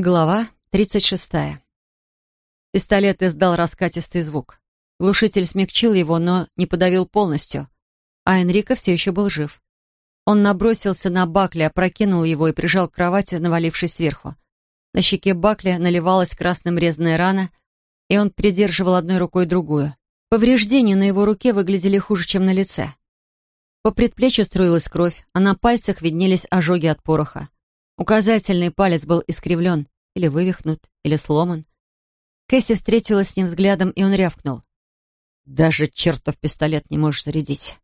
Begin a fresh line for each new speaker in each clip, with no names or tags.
Глава 36. Пистолет издал раскатистый звук. Глушитель смягчил его, но не подавил полностью. А Энрико все еще был жив. Он набросился на Бакли, опрокинул его и прижал к кровати, навалившись сверху. На щеке Бакли наливалась красным резаная рана, и он придерживал одной рукой другую. Повреждения на его руке выглядели хуже, чем на лице. По предплечью струилась кровь, а на пальцах виднелись ожоги от пороха. Указательный палец был искривлен, или вывихнут, или сломан. Кэсси встретилась с ним взглядом, и он рявкнул. «Даже чертов пистолет не можешь зарядить».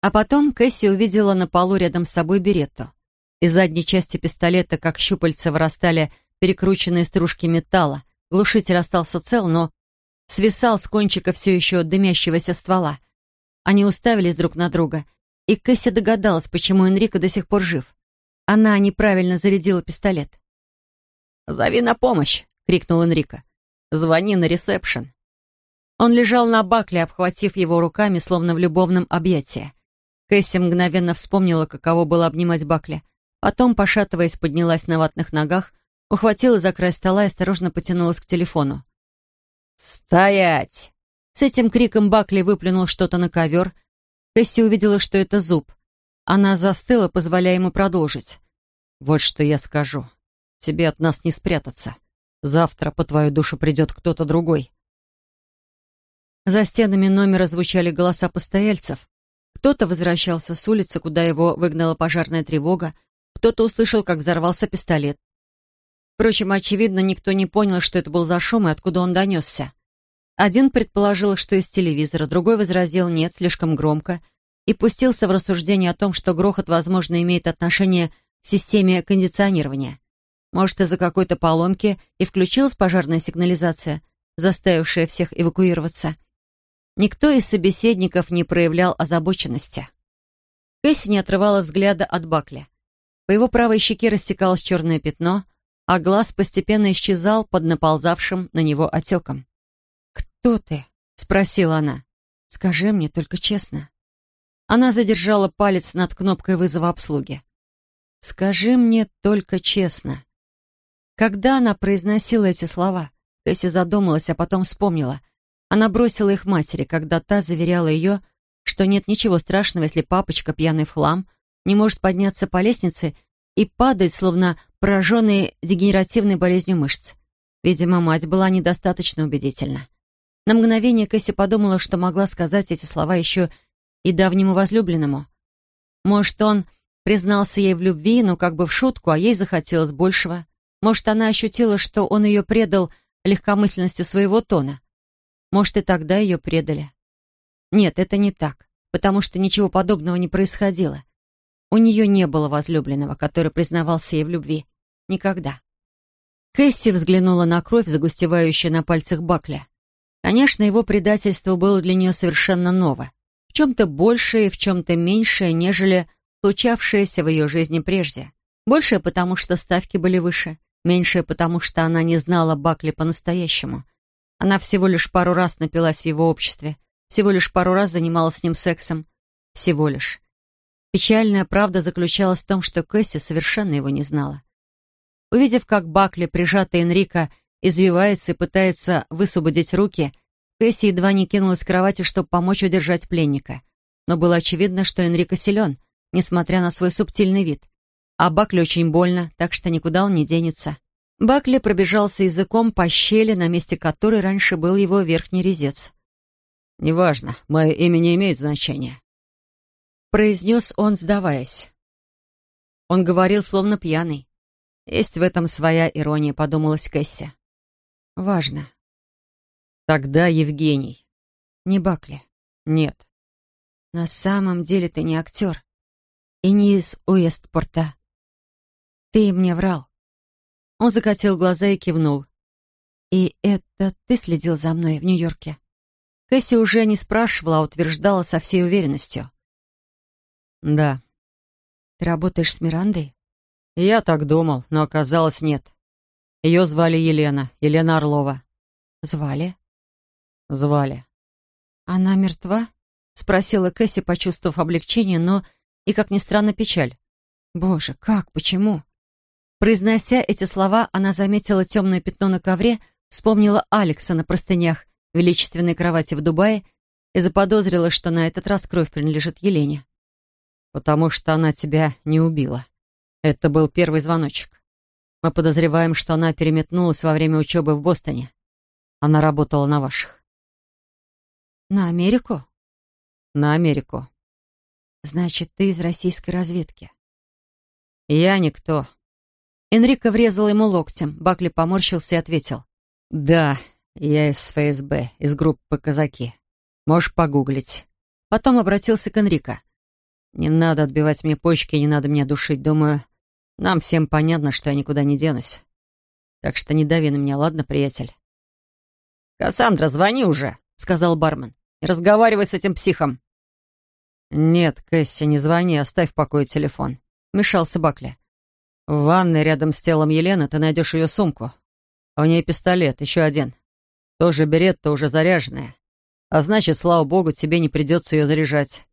А потом Кэсси увидела на полу рядом с собой беретту. Из задней части пистолета, как щупальца, вырастали перекрученные стружки металла. Глушитель остался цел, но свисал с кончика все еще дымящегося ствола. Они уставились друг на друга, и Кэсси догадалась, почему Энрико до сих пор жив. Она неправильно зарядила пистолет. «Зови на помощь!» — крикнул Энрико. «Звони на ресепшн». Он лежал на бакле, обхватив его руками, словно в любовном объятии. Кэсси мгновенно вспомнила, каково было обнимать Бакли. Потом, пошатываясь, поднялась на ватных ногах, ухватила за край стола и осторожно потянулась к телефону. «Стоять!» С этим криком Бакли выплюнул что-то на ковер. Кэсси увидела, что это зуб. Она застыла, позволяя ему продолжить. «Вот что я скажу. Тебе от нас не спрятаться. Завтра по твою душу придет кто-то другой». За стенами номера звучали голоса постояльцев. Кто-то возвращался с улицы, куда его выгнала пожарная тревога, кто-то услышал, как взорвался пистолет. Впрочем, очевидно, никто не понял, что это был за шум и откуда он донесся. Один предположил, что из телевизора, другой возразил «нет, слишком громко», и пустился в рассуждение о том, что грохот, возможно, имеет отношение к системе кондиционирования. Может, из-за какой-то поломки и включилась пожарная сигнализация, заставившая всех эвакуироваться. Никто из собеседников не проявлял озабоченности. Кэсси не отрывала взгляда от Бакли. По его правой щеке растекалось черное пятно, а глаз постепенно исчезал под наползавшим на него отеком. «Кто ты?» — спросила она. «Скажи мне только честно». Она задержала палец над кнопкой вызова обслуги. «Скажи мне только честно». Когда она произносила эти слова, Кэсси задумалась, а потом вспомнила. Она бросила их матери, когда та заверяла ее, что нет ничего страшного, если папочка, пьяный в хлам, не может подняться по лестнице и падает, словно пораженный дегенеративной болезнью мышц. Видимо, мать была недостаточно убедительна. На мгновение Кэсси подумала, что могла сказать эти слова еще и давнему возлюбленному. Может, он признался ей в любви, но как бы в шутку, а ей захотелось большего. Может, она ощутила, что он ее предал легкомысленностью своего тона. Может, и тогда ее предали. Нет, это не так, потому что ничего подобного не происходило. У нее не было возлюбленного, который признавался ей в любви. Никогда. Кэсси взглянула на кровь, загустевающую на пальцах Бакля. Конечно, его предательство было для нее совершенно ново чем-то большее в чем-то меньшее, нежели случавшееся в ее жизни прежде. Большее, потому что ставки были выше, меньшее, потому что она не знала Бакли по-настоящему. Она всего лишь пару раз напилась в его обществе, всего лишь пару раз занималась с ним сексом. Всего лишь. Печальная правда заключалась в том, что Кэсси совершенно его не знала. Увидев, как Бакли, прижатый Энрика, извивается и пытается высвободить руки, Кэсси едва не кинулась с кровати, чтобы помочь удержать пленника. Но было очевидно, что Энрико силен, несмотря на свой субтильный вид. А Бакли очень больно, так что никуда он не денется. Бакли пробежался языком по щели, на месте которой раньше был его верхний резец. «Неважно, мое имя не имеет значения», — произнес он, сдаваясь. Он говорил, словно пьяный. Есть в этом своя ирония, подумалась Кэсси. «Важно», Тогда Евгений. Не Бакли. Нет. На самом деле ты не актер. И не из Уэстпорта. Ты мне врал. Он закатил глаза и кивнул. И это ты следил за мной в Нью-Йорке? Кэсси уже не спрашивала, а утверждала со всей уверенностью. Да. Ты работаешь с Мирандой? Я так думал, но оказалось нет. Ее звали Елена, Елена Орлова. Звали? Звали. «Она мертва?» — спросила Кэсси, почувствовав облегчение, но и, как ни странно, печаль. «Боже, как? Почему?» Произнося эти слова, она заметила темное пятно на ковре, вспомнила Алекса на простынях величественной кровати в Дубае и заподозрила, что на этот раз кровь принадлежит Елене. «Потому что она тебя не убила. Это был первый звоночек. Мы подозреваем, что она переметнулась во время учебы в Бостоне. Она работала на ваших».
«На Америку?»
«На Америку».
«Значит, ты из российской разведки?»
«Я никто».
Энрико врезал ему локтем. Бакли поморщился и ответил.
«Да, я из ФСБ, из группы «Казаки». Можешь погуглить». Потом обратился к Энрико. «Не надо отбивать мне почки, не надо меня душить. Думаю, нам всем понятно, что я никуда не денусь. Так что не дави на меня, ладно, приятель?» «Кассандра, звони уже», — сказал бармен. «Не разговаривай с этим психом». «Нет, Кэсси, не звони, оставь в покое телефон», — мешался Бакли. В ванной рядом с телом Елены ты найдешь ее сумку. В ней пистолет, еще один. Тоже берет-то уже заряженная. А значит, слава богу, тебе не придется ее заряжать.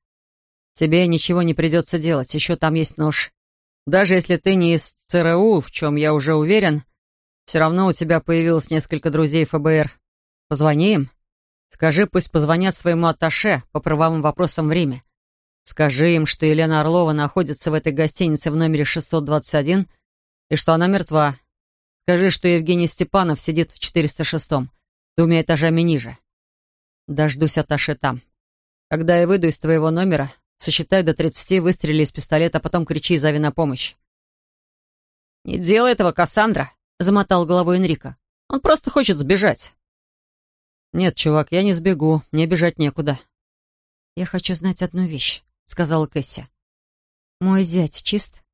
Тебе ничего не придется делать, еще там есть нож. Даже если ты не из ЦРУ, в чем я уже уверен, все равно у тебя появилось несколько друзей ФБР. Позвони им. Скажи, пусть позвонят своему атташе по правовым вопросам в Риме. Скажи им, что Елена Орлова находится в этой гостинице в номере 621 и что она мертва. Скажи, что Евгений Степанов сидит в 406-м, двумя этажами ниже. Дождусь Аташи там. Когда я выйду из твоего номера, сосчитай до 30, выстрели из пистолета, а потом кричи и зови на помощь. «Не делай этого, Кассандра», — замотал головой Энрико. «Он просто хочет сбежать». «Нет, чувак, я не сбегу, мне бежать некуда».
«Я хочу знать одну вещь», — сказала Кэсси. «Мой зять чист?»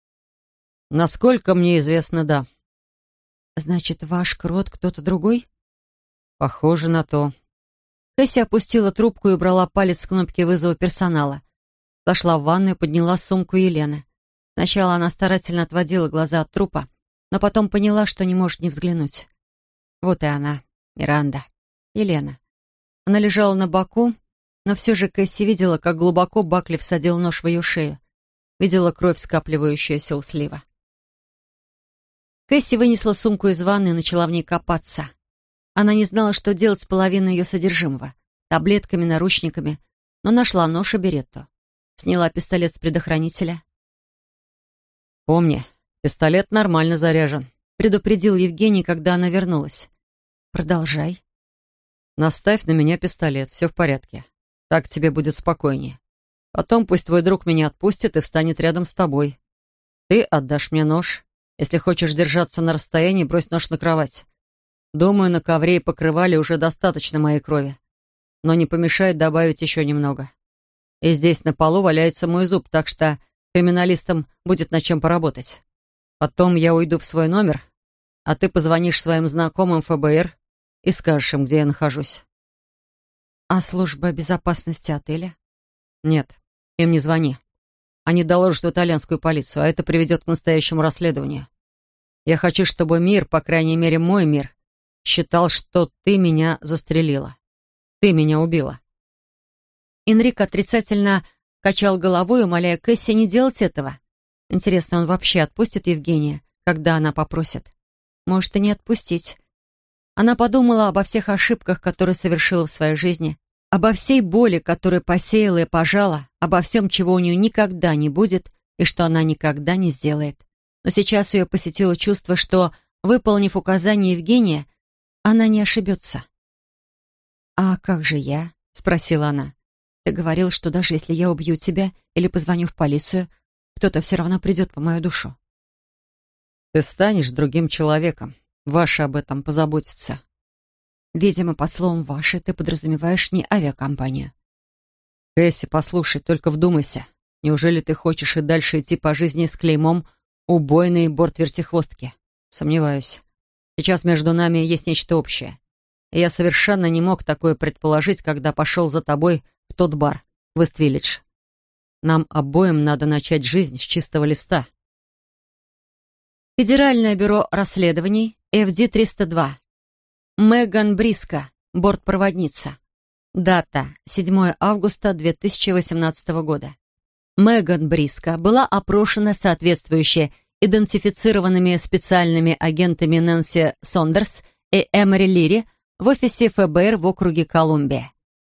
«Насколько мне известно, да».
«Значит, ваш крот кто-то другой?»
«Похоже на то».
Кэсси опустила трубку и убрала палец с кнопки вызова персонала. Зашла в ванную и подняла сумку Елены. Сначала она старательно отводила глаза от трупа, но потом поняла, что не может не взглянуть. Вот и она, Миранда, Елена. Она лежала на боку, но все же Кэсси видела, как глубоко Бакли всадил нож в ее шею. Видела кровь, скапливающуюся у слива. Кэсси вынесла сумку из ванны и начала в ней копаться. Она не знала, что делать с половиной ее содержимого. Таблетками, наручниками. Но нашла нож и беретту. Сняла пистолет с предохранителя.
«Помни, пистолет нормально заряжен», —
предупредил Евгений, когда она вернулась. «Продолжай».
«Наставь на меня пистолет, все в порядке. Так тебе будет спокойнее. Потом пусть твой друг меня отпустит и встанет рядом с тобой. Ты отдашь мне нож. Если хочешь держаться на расстоянии, брось нож на кровать. Думаю, на ковре и покрывале уже достаточно моей крови. Но не помешает добавить еще немного. И здесь на полу валяется мой зуб, так что криминалистам будет над чем поработать. Потом я уйду в свой номер, а ты позвонишь своим знакомым ФБР и скажешь им, где я нахожусь.
«А служба безопасности отеля?»
«Нет, им не звони. Они доложат в итальянскую полицию, а это приведет к настоящему расследованию. Я хочу, чтобы мир, по крайней мере мой мир, считал, что ты меня застрелила. Ты меня убила».
Энрик отрицательно качал головой, умоляя Кэсси не делать этого. Интересно, он вообще отпустит Евгения, когда она попросит? Может, и не отпустить. Она подумала обо всех ошибках, которые совершила в своей жизни, обо всей боли, которую посеяла и пожала, обо всем, чего у нее никогда не будет и что она никогда не сделает. Но сейчас ее посетило чувство, что, выполнив указание Евгения, она не ошибется. «А как же я?» — спросила она. «Ты говорил, что даже если я убью тебя или позвоню в полицию, кто-то все равно придет по мою душу».
«Ты станешь другим человеком. Ваши об этом позаботятся».
Видимо, под словом «ваши» ты подразумеваешь не авиакомпанию.
Кэсси, послушай, только вдумайся. Неужели ты хочешь и дальше идти по жизни с клеймом «убойный борт вертихвостки»? Сомневаюсь. Сейчас между нами есть нечто общее. И я совершенно не мог такое предположить, когда пошел за тобой в тот бар, в Иствиллидж. Нам обоим надо начать жизнь с чистого листа.
Федеральное бюро расследований, FD-302. Меган Бриско, бортпроводница. Дата 7 августа 2018 года. Меган Бриско была опрошена соответствующе идентифицированными специальными агентами Нэнси Сондерс и Эмори Лири в офисе ФБР в округе Колумбия.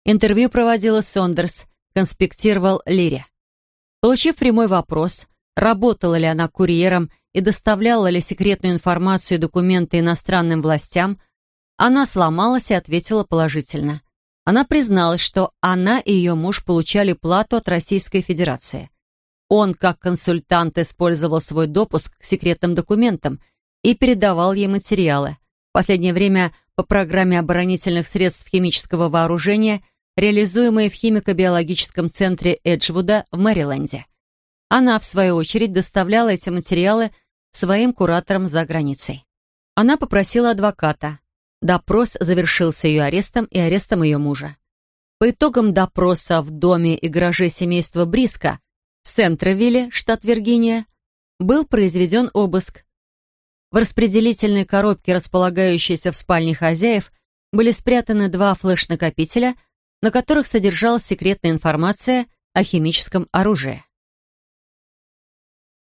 Интервью проводила Сондерс, конспектировал Лири. Получив прямой вопрос, работала ли она курьером и доставляла ли секретную информацию и документы иностранным властям, она сломалась и ответила положительно. Она призналась, что она и ее муж получали плату от Российской Федерации. Он, как консультант, использовал свой допуск к секретным документам и передавал ей материалы. В последнее время по программе оборонительных средств химического вооружения, реализуемой в химико-биологическом центре Эджвуда в Мэриленде. Она, в свою очередь, доставляла эти материалы своим кураторам за границей. Она попросила адвоката. Допрос завершился ее арестом и арестом ее мужа. По итогам допроса в доме и гараже семейства Бриска в Центровилле, штат Виргиния, был произведен обыск. В распределительной коробке, располагающейся в спальне хозяев, были спрятаны два флеш-накопителя, на которых содержалась секретная информация о химическом оружии.